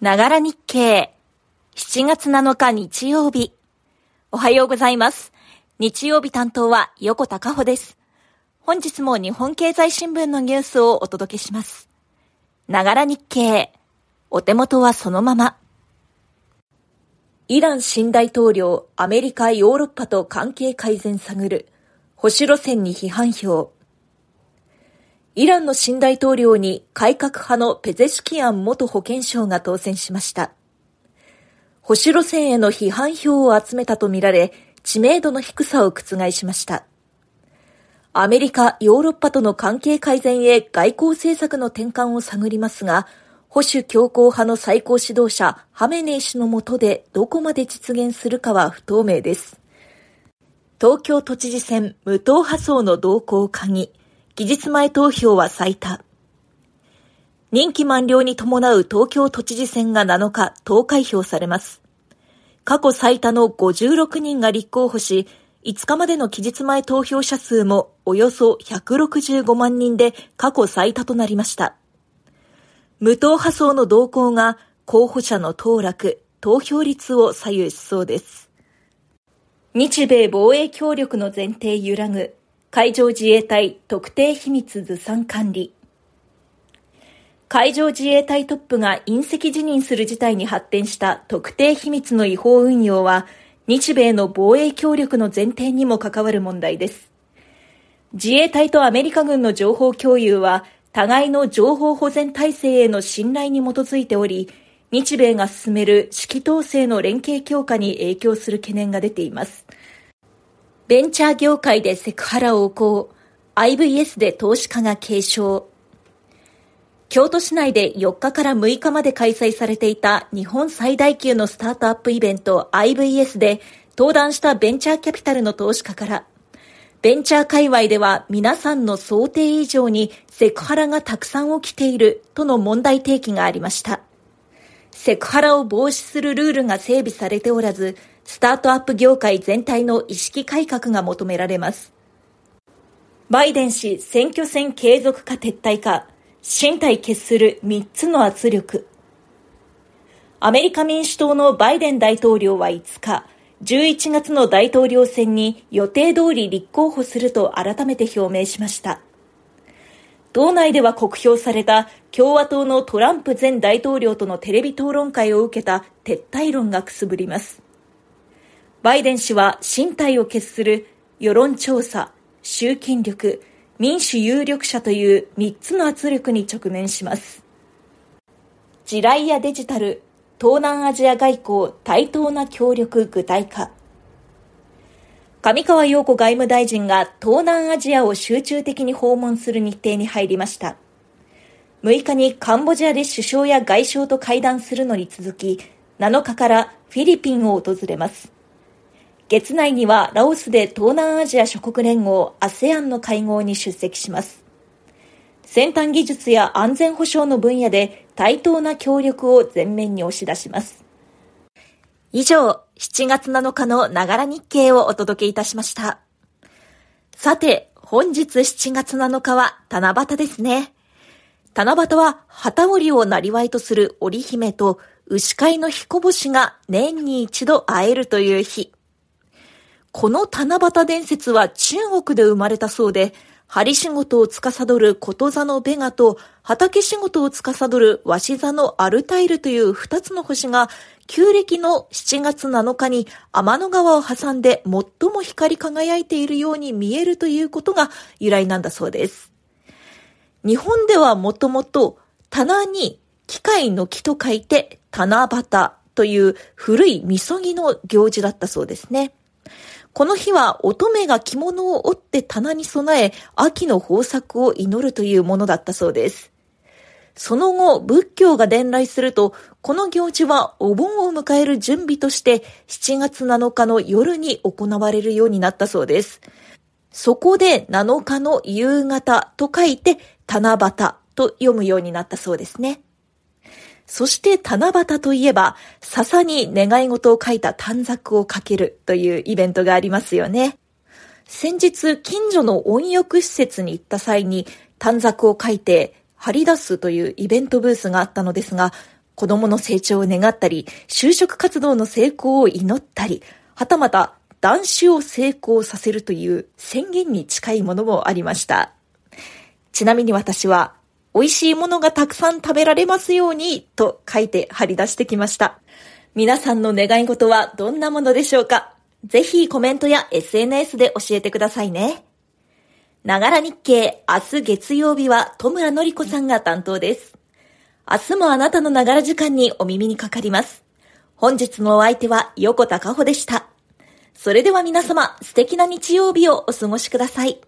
ながら日経。7月7日日曜日。おはようございます。日曜日担当は横田かほです。本日も日本経済新聞のニュースをお届けします。ながら日経。お手元はそのまま。イラン新大統領、アメリカ、ヨーロッパと関係改善探る。保守路線に批判票。イランの新大統領に改革派のペゼシキアン元保健相が当選しました。保守路線への批判票を集めたとみられ、知名度の低さを覆しました。アメリカ、ヨーロッパとの関係改善へ外交政策の転換を探りますが、保守強硬派の最高指導者、ハメネイ氏の下でどこまで実現するかは不透明です。東京都知事選無党派層の動向を鍵、期日前投票は最多。任期満了に伴う東京都知事選が7日投開票されます。過去最多の56人が立候補し、5日までの期日前投票者数もおよそ165万人で過去最多となりました。無党派層の動向が候補者の当落、投票率を左右しそうです。日米防衛協力の前提揺らぐ海上自衛隊特定秘密ずさん管理。海上自衛隊トップが隕石辞任する事態に発展した特定秘密の違法運用は、日米の防衛協力の前提にも関わる問題です。自衛隊とアメリカ軍の情報共有は、互いの情報保全体制への信頼に基づいており、日米が進める指揮統制の連携強化に影響する懸念が出ています。ベンチャー業界でセクハラ横行、IVS で投資家が継承。京都市内で4日から6日まで開催されていた日本最大級のスタートアップイベント IVS で登壇したベンチャーキャピタルの投資家から、ベンチャー界隈では皆さんの想定以上にセクハラがたくさん起きているとの問題提起がありました。セクハラを防止するルールが整備されておらず、スタートアップ業界全体の意識改革が求められます。バイデン氏選挙戦継続か撤退か、身体決する3つの圧力。アメリカ民主党のバイデン大統領は5日、11月の大統領選に予定通り立候補すると改めて表明しました。党内では酷評された共和党のトランプ前大統領とのテレビ討論会を受けた撤退論がくすぶります。バイデン氏は身体を決する世論調査、集金力、民主有力者という3つの圧力に直面します。地雷やデジタル、東南アジア外交、対等な協力具体化。上川陽子外務大臣が東南アジアを集中的に訪問する日程に入りました。6日にカンボジアで首相や外相と会談するのに続き、7日からフィリピンを訪れます。月内にはラオスで東南アジア諸国連合 ASEAN の会合に出席します。先端技術や安全保障の分野で対等な協力を前面に押し出します。以上、7月7日のながら日経をお届けいたしました。さて、本日7月7日は七夕ですね。七夕は旗織をなりわいとする織姫と牛飼いの彦星が年に一度会えるという日。この七夕伝説は中国で生まれたそうで、針仕事を司ること座のベガと畑仕事を司る鷲座のアルタイルという二つの星が旧暦の7月7日に天の川を挟んで最も光り輝いているように見えるということが由来なんだそうです。日本ではもともと棚に機械の木と書いて七夕という古いみそぎの行事だったそうですね。この日は乙女が着物を折って棚に備え、秋の豊作を祈るというものだったそうです。その後、仏教が伝来すると、この行事はお盆を迎える準備として7月7日の夜に行われるようになったそうです。そこで7日の夕方と書いて七夕と読むようになったそうですね。そして七夕といえば、笹に願い事を書いた短冊をかけるというイベントがありますよね。先日、近所の温浴施設に行った際に短冊を書いて貼り出すというイベントブースがあったのですが、子供の成長を願ったり、就職活動の成功を祈ったり、はたまた断酒を成功させるという宣言に近いものもありました。ちなみに私は、美味しいものがたくさん食べられますようにと書いて貼り出してきました。皆さんの願い事はどんなものでしょうか？ぜひコメントや SNS で教えてくださいね。ながら日経、明日月曜日は戸村のり子さんが担当です。明日もあなたのながら時間にお耳にかかります。本日のお相手は横田かほでした。それでは皆様、素敵な日曜日をお過ごしください。